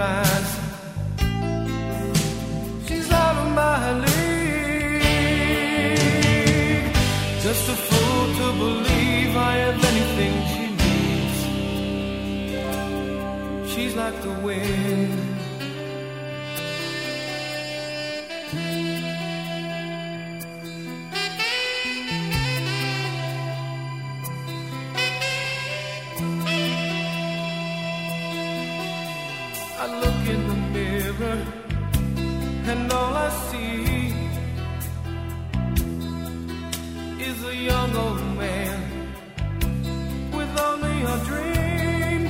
Eyes. She's out of my league. Just a fool to believe I have anything she needs. She's like the wind. I look in the mirror and all I see is a young old man with only a dream.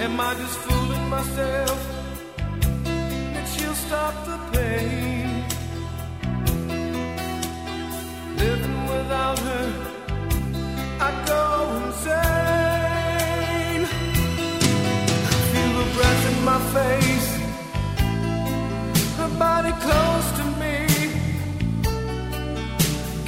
Am I just fooling myself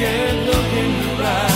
can't look in your eyes.